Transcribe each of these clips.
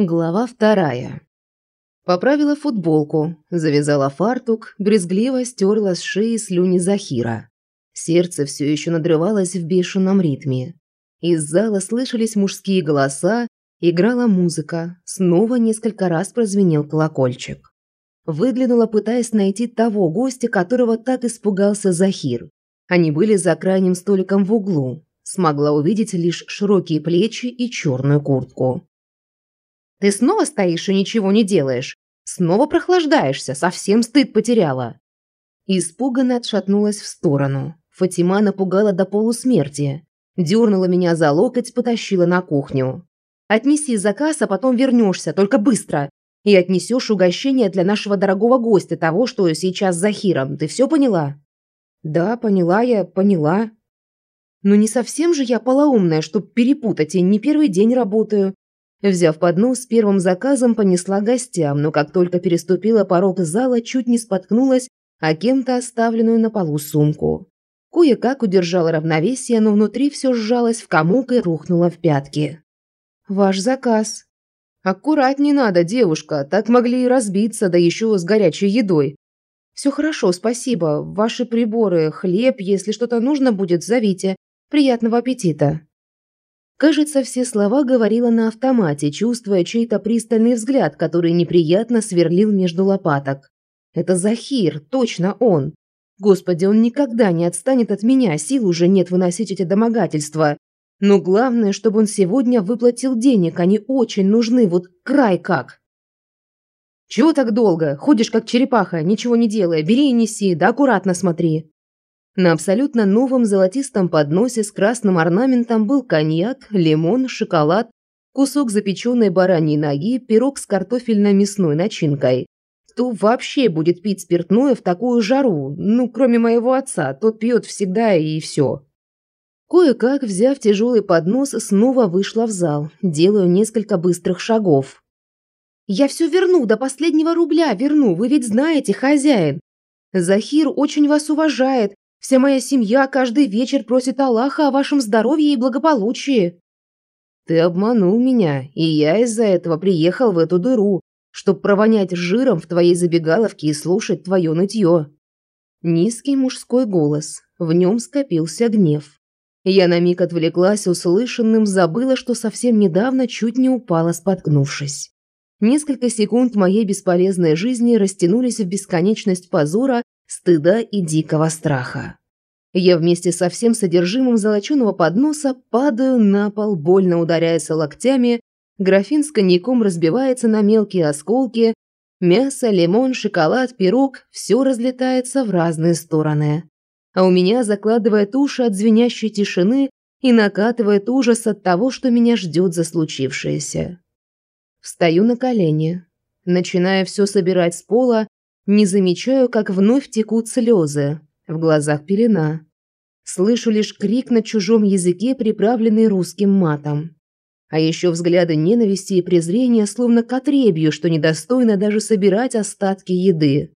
Глава вторая. Поправила футболку, завязала фартук, брезгливо стерла с шеи слюни Захира. Сердце все еще надрывалось в бешеном ритме. Из зала слышались мужские голоса, играла музыка, снова несколько раз прозвенел колокольчик. Выглянула, пытаясь найти того гостя, которого так испугался Захир. Они были за крайним столиком в углу. Смогла увидеть лишь широкие плечи и черную куртку. Ты снова стоишь и ничего не делаешь. Снова прохлаждаешься, совсем стыд потеряла. Испуганно отшатнулась в сторону. Фатима напугала до полусмерти. Дернула меня за локоть, потащила на кухню. «Отнеси заказ, а потом вернешься, только быстро. И отнесешь угощение для нашего дорогого гостя, того, что сейчас за Хиром. Ты все поняла?» «Да, поняла я, поняла». «Ну не совсем же я полоумная, чтоб перепутать, и не первый день работаю. Взяв поднос, первым заказом понесла гостям, но как только переступила порог зала, чуть не споткнулась о кем-то оставленную на полу сумку. Кое-как удержала равновесие, но внутри все сжалось в комок и рухнуло в пятки. «Ваш заказ». «Аккуратней надо, девушка, так могли и разбиться, да еще с горячей едой». «Все хорошо, спасибо. Ваши приборы, хлеб, если что-то нужно будет, зовите. Приятного аппетита». Кажется, все слова говорила на автомате, чувствуя чей-то пристальный взгляд, который неприятно сверлил между лопаток. Это Захир, точно он. Господи, он никогда не отстанет от меня, сил уже нет выносить эти домогательства. Но главное, чтобы он сегодня выплатил денег, они очень нужны, вот край как. Чего так долго? Ходишь как черепаха, ничего не делая, бери и неси, да аккуратно смотри. На абсолютно новом золотистом подносе с красным орнаментом был коньяк, лимон, шоколад, кусок запеченной бараньей ноги, пирог с картофельно-мясной начинкой. Кто вообще будет пить спиртное в такую жару? Ну, кроме моего отца, тот пьет всегда и все. Кое-как, взяв тяжелый поднос, снова вышла в зал. Делаю несколько быстрых шагов. «Я все верну, до последнего рубля верну, вы ведь знаете, хозяин. Захир очень вас уважает, Вся моя семья каждый вечер просит Аллаха о вашем здоровье и благополучии. Ты обманул меня, и я из-за этого приехал в эту дыру, чтобы провонять жиром в твоей забегаловке и слушать твое нытье. Низкий мужской голос, в нем скопился гнев. Я на миг отвлеклась услышанным, забыла, что совсем недавно чуть не упала, споткнувшись. Несколько секунд моей бесполезной жизни растянулись в бесконечность позора стыда и дикого страха. Я вместе со всем содержимым золоченого подноса падаю на пол, больно ударяясь локтями, графин с коньяком разбивается на мелкие осколки, мясо, лимон, шоколад, пирог – все разлетается в разные стороны. А у меня закладывает уши от звенящей тишины и накатывает ужас от того, что меня ждет за случившееся. Встаю на колени, начиная все собирать с пола не замечаю, как вновь текут слезы. В глазах пелена. Слышу лишь крик на чужом языке, приправленный русским матом. А еще взгляды ненависти и презрения, словно к отребью, что недостойно даже собирать остатки еды.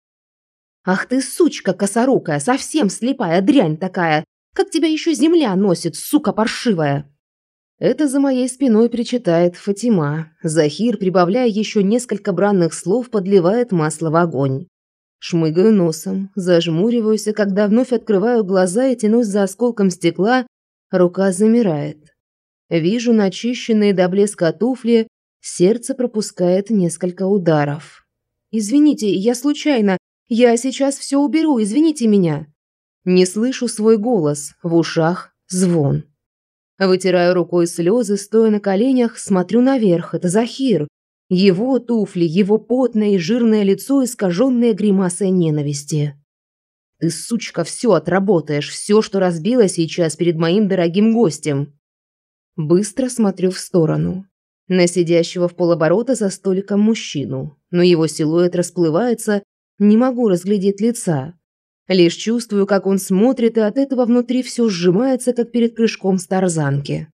«Ах ты, сучка косорукая, совсем слепая дрянь такая! Как тебя еще земля носит, сука паршивая!» Это за моей спиной причитает Фатима. Захир, прибавляя еще несколько бранных слов, подливает масло в огонь. Шмыгаю носом, зажмуриваюсь, а когда вновь открываю глаза и тянусь за осколком стекла, рука замирает. Вижу начищенные до блеска туфли, сердце пропускает несколько ударов. «Извините, я случайно. Я сейчас все уберу, извините меня». Не слышу свой голос, в ушах звон. Вытираю рукой слезы, стоя на коленях, смотрю наверх. Это Захир. Его туфли, его потное и жирное лицо, искаженное гримасой ненависти. Ты, сучка, все отработаешь, все, что разбила сейчас перед моим дорогим гостем. Быстро смотрю в сторону. На сидящего в полоборота за столиком мужчину. Но его силуэт расплывается, не могу разглядеть лица. Лишь чувствую, как он смотрит, и от этого внутри все сжимается, как перед прыжком с тарзанки.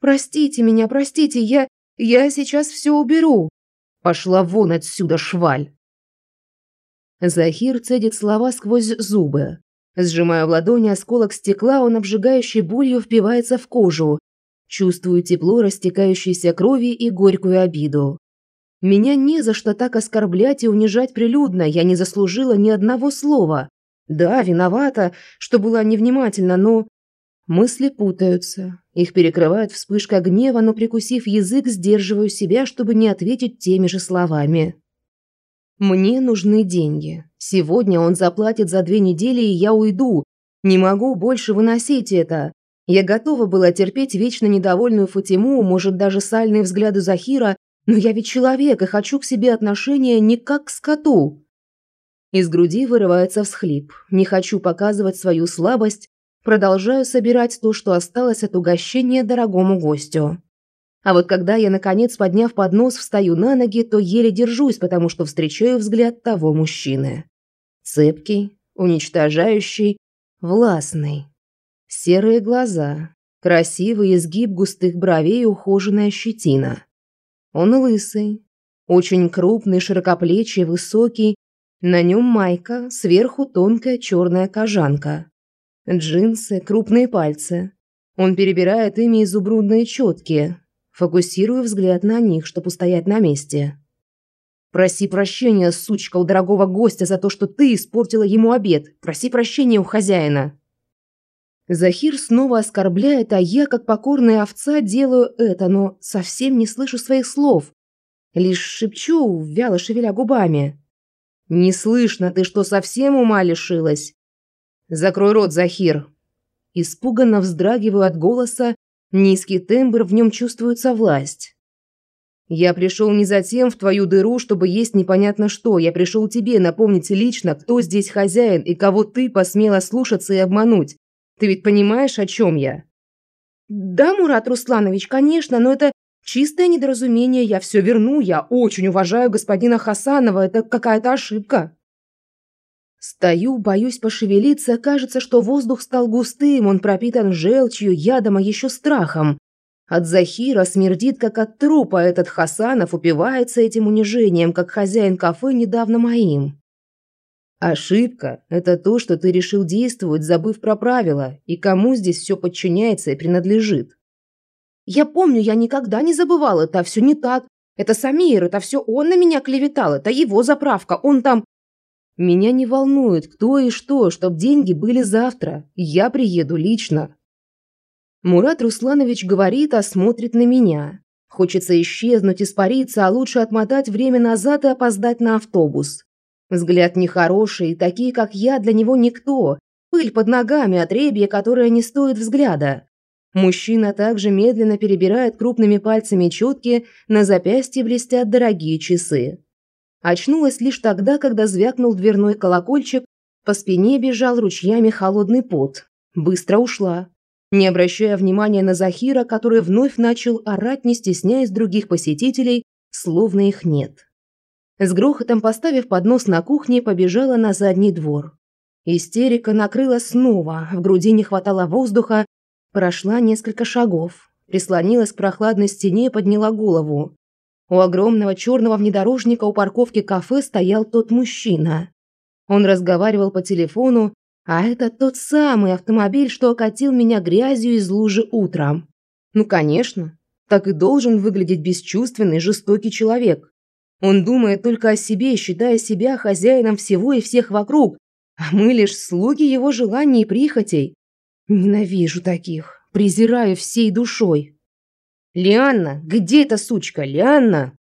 «Простите меня, простите, я... Я сейчас все уберу. Пошла вон отсюда, шваль. Захир цедит слова сквозь зубы. Сжимая в ладони осколок стекла, он обжигающей болью впивается в кожу. Чувствую тепло растекающейся крови и горькую обиду. Меня не за что так оскорблять и унижать прилюдно, я не заслужила ни одного слова. Да, виновата, что была невнимательна, но... Мысли путаются. Их перекрывает вспышка гнева, но прикусив язык, сдерживаю себя, чтобы не ответить теми же словами. Мне нужны деньги. Сегодня он заплатит за две недели, и я уйду. Не могу больше выносить это. Я готова была терпеть вечно недовольную Фатиму, может, даже сальные взгляды Захира, но я ведь человек и хочу к себе отношения не как к скоту. Из груди вырывается всхлип. Не хочу показывать свою слабость, продолжаю собирать то, что осталось от угощения дорогому гостю. А вот когда я, наконец, подняв поднос, встаю на ноги, то еле держусь, потому что встречаю взгляд того мужчины. Цепкий, уничтожающий, властный. Серые глаза, красивый изгиб густых бровей и ухоженная щетина. Он лысый, очень крупный, широкоплечий, высокий. На нем майка, сверху тонкая черная кожанка. Джинсы, крупные пальцы. Он перебирает ими изумрудные четкие. Фокусирую взгляд на них, чтобы устоять на месте. Проси прощения, сучка, у дорогого гостя за то, что ты испортила ему обед. Проси прощения у хозяина. Захир снова оскорбляет, а я, как покорная овца, делаю это, но совсем не слышу своих слов. Лишь шепчу, вяло шевеля губами. «Не слышно, ты что, совсем ума лишилась?» «Закрой рот, Захир!» Испуганно вздрагиваю от голоса, низкий тембр, в нем чувствуется власть. «Я пришел не затем в твою дыру, чтобы есть непонятно что. Я пришел тебе напомнить лично, кто здесь хозяин и кого ты посмела слушаться и обмануть. Ты ведь понимаешь, о чем я?» «Да, Мурат Русланович, конечно, но это чистое недоразумение. Я все верну. Я очень уважаю господина Хасанова. Это какая-то ошибка». Стою, боюсь пошевелиться, кажется, что воздух стал густым, он пропитан желчью, ядом, а еще страхом. От Захира смердит, как от трупа, этот Хасанов упивается этим унижением, как хозяин кафе недавно моим. Ошибка – это то, что ты решил действовать, забыв про правила, и кому здесь все подчиняется и принадлежит. Я помню, я никогда не забывал, это все не так. Это Самир, это все он на меня клеветал, это его заправка, он там... Меня не волнует, кто и что, чтоб деньги были завтра. Я приеду лично. Мурат Русланович говорит, а смотрит на меня. Хочется исчезнуть, испариться, а лучше отмотать время назад и опоздать на автобус. Взгляд нехороший, такие, как я, для него никто. Пыль под ногами, отребье, которое не стоит взгляда. Мужчина также медленно перебирает крупными пальцами четки, на запястье блестят дорогие часы. Очнулась лишь тогда, когда звякнул дверной колокольчик, по спине бежал ручьями холодный пот. Быстро ушла, не обращая внимания на Захира, который вновь начал орать, не стесняясь других посетителей, словно их нет. С грохотом поставив поднос на кухне, побежала на задний двор. Истерика накрыла снова, в груди не хватало воздуха, прошла несколько шагов, прислонилась к прохладной стене и подняла голову. У огромного черного внедорожника у парковки кафе стоял тот мужчина. Он разговаривал по телефону, а это тот самый автомобиль, что окатил меня грязью из лужи утром. Ну, конечно, так и должен выглядеть бесчувственный, жестокий человек. Он думает только о себе, считая себя хозяином всего и всех вокруг, а мы лишь слуги его желаний и прихотей. Ненавижу таких, презираю всей душой. «Лианна, где эта сучка, Лианна?»